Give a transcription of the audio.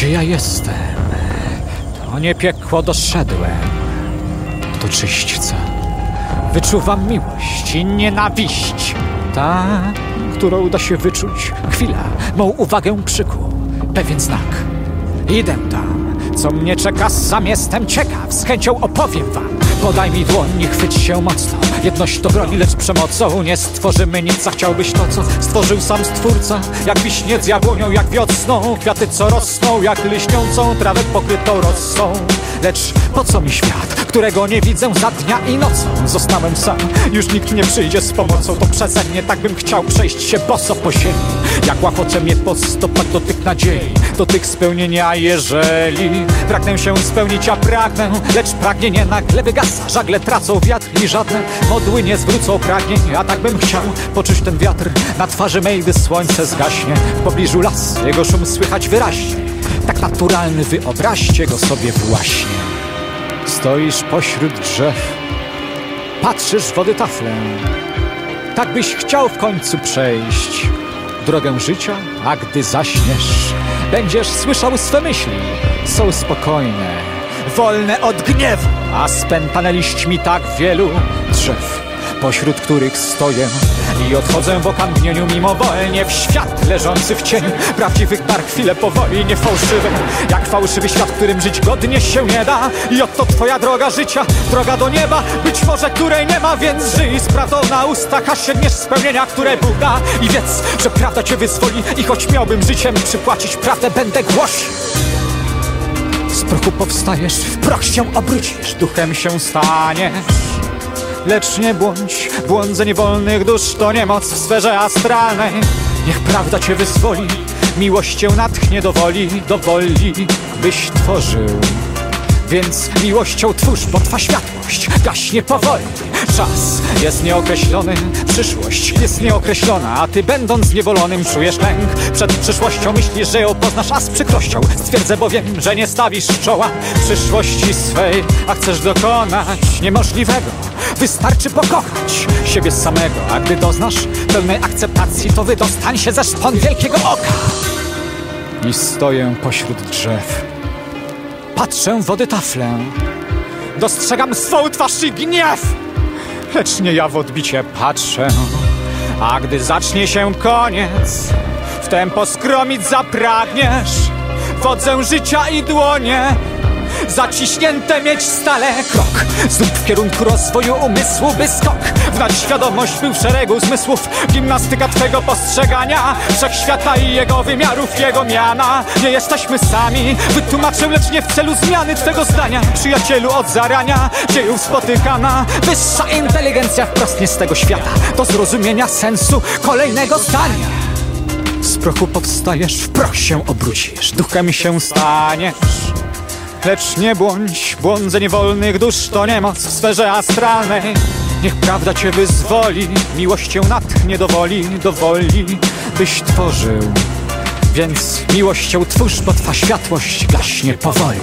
gdzie ja jestem. To nie piekło doszedłem. To czyśćca. Wyczuwam miłość i nienawiść. Ta, którą da się wyczuć. Chwila, mą uwagę przykuł. Pewien znak. Idę tam, co mnie czeka, sam jestem ciekaw. Z chęcią opowiem wam. Podaj mi dłoń, nie chwyć się mocno. Jedność to broni, lecz przemocą nie stworzymy nic, a chciałbyś to, co stworzył sam Stwórca. Jak wiśniec jabłonią, jak wiosną, kwiaty co rosną, jak liśniącą trawę pokrytą rosą. Lecz po co mi świat, którego nie widzę za dnia i nocą? Zostałem sam, już nikt nie przyjdzie z pomocą, to przeze mnie tak bym chciał przejść się boso po ziemi. Jak łachocze mnie po stopach do tych nadziei, do tych spełnienia, jeżeli pragnę się spełnić, a pragnę, lecz pragnienie nagle wygasa, żagle tracą wiatr i żadne modły nie zwrócą pragnień, a tak bym chciał poczuć ten wiatr na twarzy mej, gdy słońce zgaśnie. W pobliżu las, jego szum słychać wyraźnie, tak naturalny, wyobraźcie go sobie właśnie. Stoisz pośród drzew, patrzysz wody taflę, tak byś chciał w końcu przejść drogę życia, a gdy zaśniesz, będziesz słyszał swe myśli. Są spokojne, wolne od gniewu, a spętane liśćmi tak wielu drzew, pośród których stoję. I odchodzę w okamgnieniu mimowolnie w świat leżący w cieniu prawdziwych bar chwilę powoli, nie fałszywy, jak fałszywy świat, w którym żyć godnie się nie da. I oto twoja droga życia, droga do nieba, być może której nie ma, więc żyj. Z prawdą na ustach, a sięgniesz spełnienia, które Bóg da. I wiedz, że prawda cię wyzwoli. I choć miałbym życiem przypłacić prawdę, będę głosił. Z prochu powstajesz, w proch się obrócisz, duchem się staniesz. Lecz nie błądź, błądzenie wolnych dusz to niemoc w sferze astralnej. Niech prawda cię wyzwoli, miłość cię natchnie do woli, do woli, byś tworzył. Więc miłością twórz, bo twa światłość gaśnie powoli. Czas jest nieokreślony, przyszłość jest nieokreślona, a ty będąc zniewolonym czujesz lęk przed przyszłością. Myślisz, że ją poznasz, a z przykrością stwierdzę bowiem, że nie stawisz czoła przyszłości swej, a chcesz dokonać niemożliwego. Wystarczy pokochać siebie samego, a gdy doznasz pełnej akceptacji, to wydostań się ze szpon wielkiego oka. I stoję pośród drzew. Patrzę wody taflę. Dostrzegam swą twarz i gniew. Lecz nie ja w odbicie patrzę. A gdy zacznie się koniec, wtem poskromić zapragniesz. Wodzę życia i dłonie Zaciśnięte mieć stale. Krok. Znów w kierunku rozwoju umysłu by skok. W nadświadomość był w szeregu zmysłów. Gimnastyka twego postrzegania. Wszechświata i jego wymiarów, jego miana. Nie jesteśmy sami. Wytłumaczę, lecz nie w celu zmiany twego zdania. Przyjacielu od zarania Dziejów spotykana. Wyższa inteligencja wprost nie z tego świata. Do zrozumienia sensu kolejnego zdania. Z prochu powstajesz, w proch się obrócisz, duchem się staniesz. Lecz nie błądź, błądzenie wolnych dusz to niemoc w sferze astralnej. Niech prawda cię wyzwoli, miłością natchnie do woli, do woli, byś tworzył. Więc miłością twórz, bo twa światłość gaśnie powoli.